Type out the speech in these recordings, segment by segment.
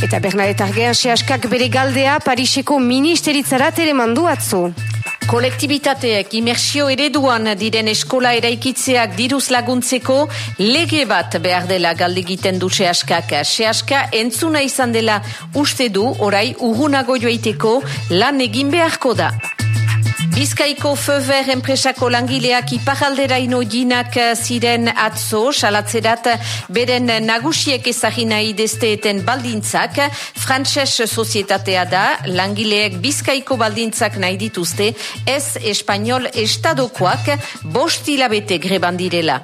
Eta Bernadette Argean sehaskak bere galdea Pariseko ministeritzarat ere mandu atzo. Kolektibitateek imersio ereduan diren eskola eraikitzeak diruz laguntzeko lege bat behar dela galdegiten du sehaskak. Sehaska entzuna izan dela uste du orai urunago joaiteko lan egin beharko da. Bizkaiko Föver enpresako langileak iparaldera inoinak ziren atzo, salatzerat beren nagusiek ezagina idezteeten baldintzak, frantses sozietatea da, langileek Bizkaiko baldintzak nahi dituzte, ez espanol estadokoak bost hilabete grebandirela.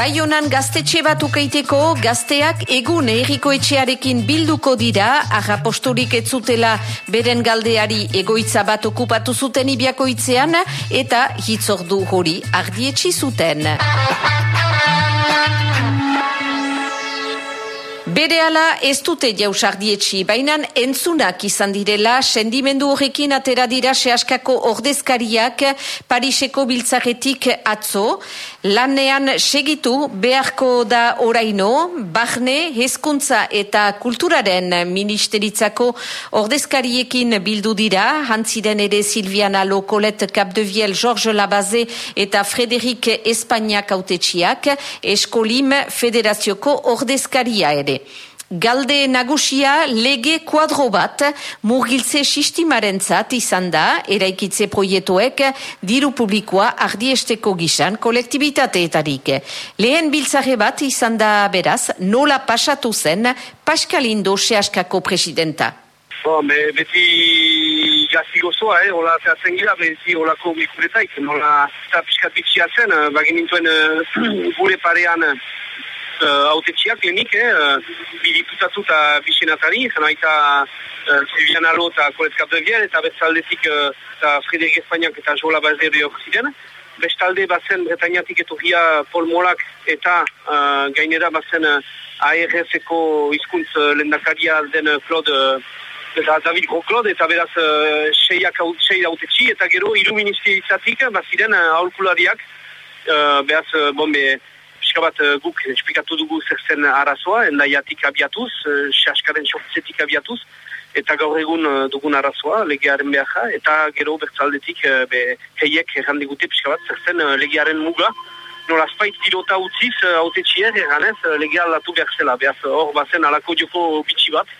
Baionan gaztetxe bat ukeiteko, gazteak egun erriko etxearekin bilduko dira, arraposturik etzutela beren galdeari egoitza bat okupatu zuten ibiakoitzean, eta hitzordu hori ardietxi zuten. Bere ala ez dute jausardietxi, baina entzunak izan direla, sendimendu horrekin atera dira sehaskako ordezkariak Pariseko biltzaretik atzo, lanean segitu beharko da oraino, bahne, hezkuntza eta kulturaren ministeritzako ordezkariekin bildu dira, hantziren ere Silviana Lokolet, Capdeviel, George Labaze eta Frederik Espainiak autetxiak, Eskolim Federazioko ordezkaria ere. Galde nagusia lege kuadro bat murgiltze sistimaren zat izan da, eraikitze proietuek diru publikoa ardiesteko gizan kolektibitateetarik. Lehen biltzare bat izan da beraz, nola pasatu zen Paskalindo sehaskako presidenta. Bo, be, beti gazi gozoa, eh? Ola zehatzen gira, beti olako bikuretaik. Nola eta piskat bitxia zen, baginintuen uh, gure parean uh, autetxiak lehenik, eh, bidiputatu eta bisenatari, zena eta uh, Silvian Alo eta Devier, eta bestaldetik uh, eta Frederik Espainiak eta Jola Bazeri hor ziren. Bestalde bazen Bretañatik etorria Paul Molak eta uh, gainera bazen uh, ARF-eko izkuntz uh, lendakaria den uh, Claude uh, eta David Groklod, eta beraz uh, seiak sei autetxi, eta gero ilu ministeritzatik baziren uh, aholkulariak, uh, beraz, uh, bombe, pixka bat uh, guk esplikatu dugu zer zen arazoa, endaiatik abiatuz, uh, xaskaren sortzetik abiatuz, eta gaur egun uh, dugun arazoa, legearen beharra, eta gero bertzaldetik be, heiek errandigute pixka bat zer zen legearen muga, nola spait pilota utziz, haute txier, erganez, legea aldatu behar zela, behaz hor bazen alako joko bitxi bat,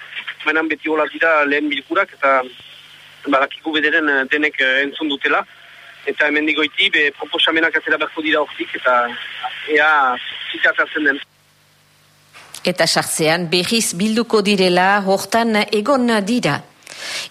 menan beti hola dira lehen bilkurak, eta badakigu bederen denek entzun dutela, eta hemen digoiti, be proposamenak atera beharko dira hortik, eta ea zitatatzen den. Eta sartzean berriz bilduko direla, hortan egon dira.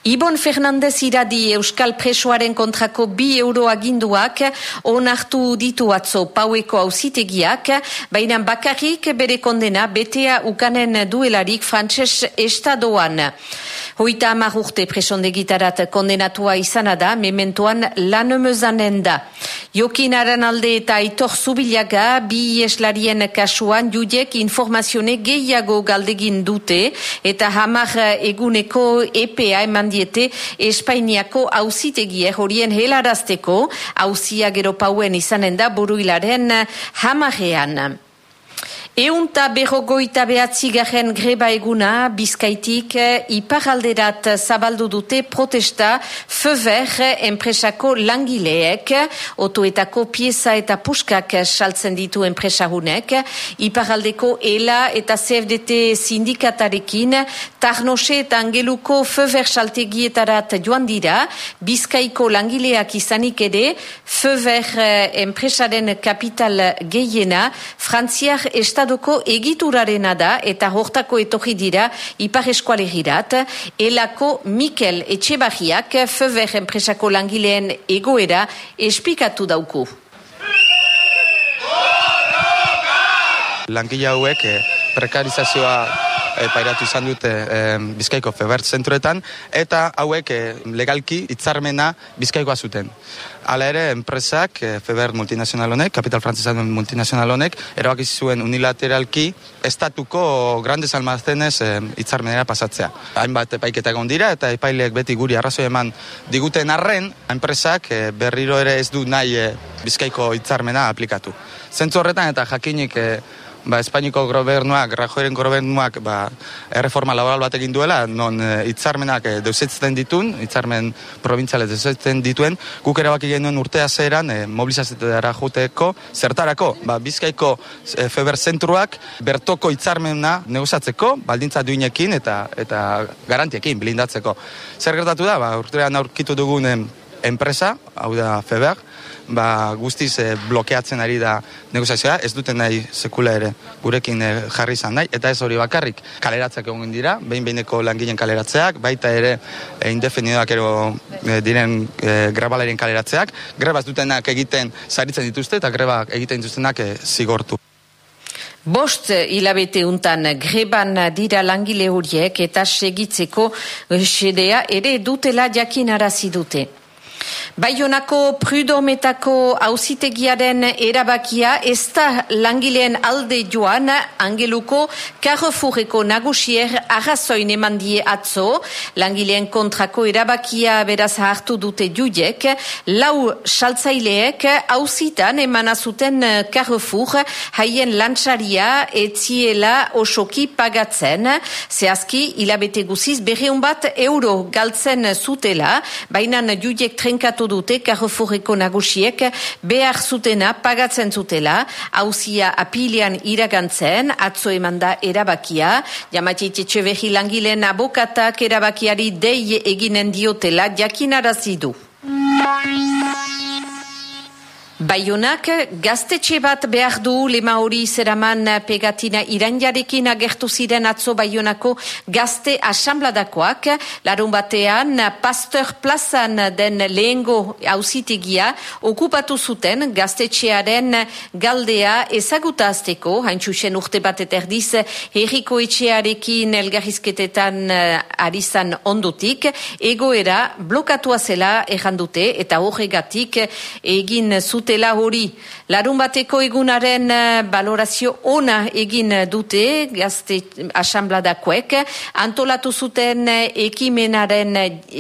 Ibon Fernandez iradi Euskal Presoaren kontrako bi euro aginduak onartu ditu atzo paueko hauzitegiak, baina bakarrik bere kondena betea ukanen duelarik frantses estadoan. Hoita amar urte presondegitarat kondenatua izana da, mementoan lan emezanen da. Jokin alde eta aitor zubilaga, bi eslarien kasuan judek informazione gehiago galdegin dute, eta hamar eguneko EPA eman diete Espainiako hauzitegier horien helarazteko, hauzia gero pauen izanen da buruilaren hamarean. Eunta berrogoita behatzi garen greba eguna, bizkaitik, iparalderat zabaldu dute protesta fever enpresako langileek, otoetako pieza eta puskak saltzen ditu enpresagunek, iparaldeko ELA eta CFDT sindikatarekin, tarnose eta angeluko fever saltegietarat joan dira, bizkaiko langileak izanik ere, fever enpresaren kapital gehiena, frantziar estatu estadoko egiturarena da eta hortako etorri dira ipar eskualegirat, elako Mikel Etxebahiak fever enpresako langileen egoera espikatu dauku. Langile hauek eh, prekarizazioa e, pairatu izan dute e, Bizkaiko Febert zentruetan, eta hauek e, legalki hitzarmena Bizkaikoa zuten. Hala ere, enpresak, e, Feber multinazional honek, kapital frantzizan multinazional honek, erabak zuen unilateralki, estatuko grandes almazenez hitzarmenera pasatzea. Hainbat epaiketa egon dira, eta epaileek beti guri arrazoi eman diguten arren, enpresak berriro ere ez du nahi Bizkaiko hitzarmena aplikatu. Zentzu horretan eta jakinik ba, Espainiko gobernuak, Rajoyren gobernuak, ba, erreforma laboral bat egin duela, non e, hitzarmenak e, deusetzen ditun, hitzarmen provintziale deusetzen dituen, guk erabaki genuen urtea zeran e, mobilizazioetara juteko, zertarako, ba, bizkaiko e, feber zentruak, bertoko hitzarmena negozatzeko, baldintza duinekin eta eta garantiekin, blindatzeko. Zer gertatu da, ba, urtean aurkitu dugun enpresa, hau da feber, ba, guztiz e, blokeatzen ari da negoziazioa, ez duten nahi sekula ere gurekin e, jarri izan nahi, eta ez hori bakarrik kaleratzeak egon dira, behin behineko langinen kaleratzeak, baita ere e, indefinidoak ero diren e, grabalerien kaleratzeak, greba dutenak egiten zaritzen dituzte, eta greba egiten dituztenak e, zigortu. Bost hilabete untan greban dira langile horiek eta segitzeko sedea ere dutela jakinarazi dute. Baionako prudometako hausitegiaren erabakia ez da langileen alde joan angeluko Carrefoureko nagusier arrazoin eman die atzo. Langileen kontrako erabakia beraz hartu dute juiek. Lau saltzaileek hausitan eman azuten Carrefour haien lantsaria etziela osoki pagatzen. Zehazki hilabete guziz berreun bat euro galtzen zutela, bainan juiek trenkatu dute Carrefoureko nagusiek behar zutena pagatzen zutela, hauzia apilean iragantzen, atzo eman da erabakia, jamatit etxevehi langileen abokatak erabakiari dei eginen diotela jakinarazidu. Baionak gaztetxe bat behar du lema hori zeraman pegatina iranjarekin agertu ziren atzo Baionako gazte asambladakoak. Larun batean Pasteur Plazan den lehengo hausitegia okupatu zuten gaztetxearen galdea ezaguta azteko, haintxusen urte bat eterdiz herriko etxearekin elgarrizketetan eh, arizan ondutik, egoera blokatua zela errandute eta horregatik egin zuten dutela hori. Larun bateko egunaren eh, balorazio ona egin dute gazte asambladakoek. Antolatu zuten eh, ekimenaren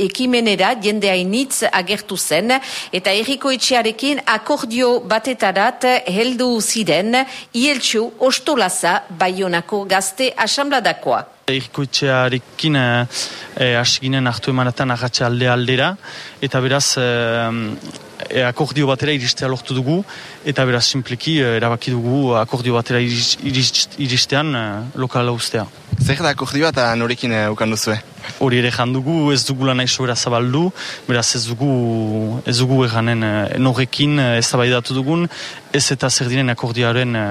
ekimenera jende hainitz agertu zen eta erriko etxearekin akordio batetarat heldu ziren ieltsu ostolaza baionako gazte asambladakoa. Eriko etxearekin eh, eh, asiginen hartu emanetan ahatxe alde aldera eta beraz eh, e, akordio batera iristea lortu dugu, eta beraz simpliki e, erabaki dugu akordio batera iristean e, lokala ustea. Zer da akordioa eta norekin ukan duzue? Hori ere jandugu, ez dugu lan sobera zabaldu, beraz ez dugu, ez dugu eganen eh, norekin eh, ez tabaidatu dugun, ez eta zer diren akordioaren uh,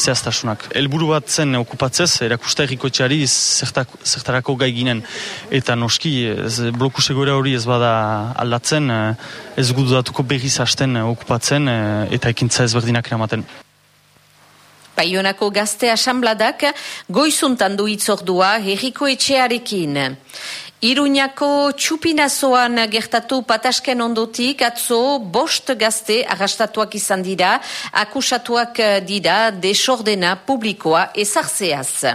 zehaztasunak. Elburu bat zen okupatzez, erakusta erriko etxeari zertarako gai ginen. Eta noski, ez, blokusegora hori ez bada aldatzen, ez gudu datuko berriz hasten okupatzen eta ekintza ezberdinak eramaten. Baionako gazte asambladak goizuntan du itzordua herriko etxearekin. Iruñako txupinazoan gertatu patasken ondotik atzo bost gazte arrastatuak izan dira, akusatuak dira desordena publikoa ezartzeaz.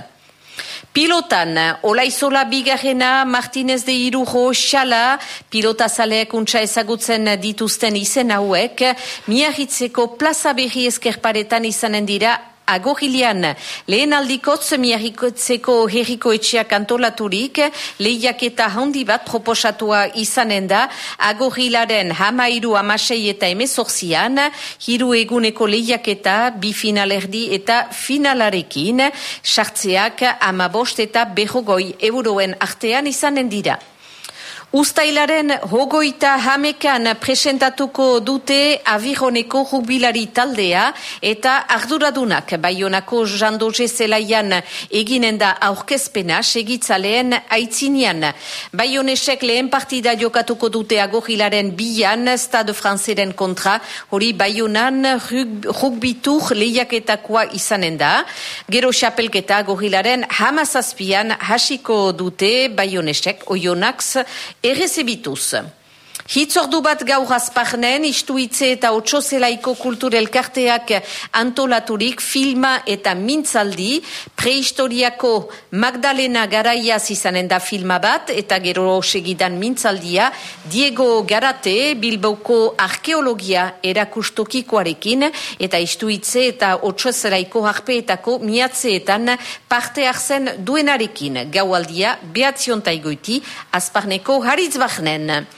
Pilotan, Olaizola Bigarrena, Martinez de Irujo, Xala, pilota zaleak untsa ezagutzen dituzten izen hauek, miahitzeko plaza berri eskerparetan izanen dira agogilian lehen aldikotz miarrikotzeko herriko etxeak antolaturik lehiak eta handi bat proposatua izanen da agogilaren hamairu amasei eta emezorzian hiru eguneko lehiak eta bi finalerdi eta finalarekin sartzeak amabost eta behogoi euroen artean izanen dira. Uztailaren hogoita hamekan presentatuko dute avironeko jubilari taldea eta arduradunak baionako jandoze zelaian eginen da aurkezpena segitzaleen aitzinian. Baionesek lehen partida jokatuko dute agogilaren bian Stade Franceren kontra, hori baionan rugbitur lehiaketakoa izanen da. Gero xapelketa agogilaren hamazazpian hasiko dute baionesek oionaks errezibituz. Hitzordu bat gaur azparnen, istuitze eta otxozelaiko kulturelkarteak antolaturik filma eta mintzaldi, prehistoriako Magdalena Garaiaz izanen da filma bat, eta gero segidan mintzaldia, Diego Garate, Bilboko arkeologia erakustokikoarekin, eta istuitze eta otxozelaiko harpeetako miatzeetan parte hartzen duenarekin. Gaualdia, behatziontaigoiti, azparneko haritz bahnen.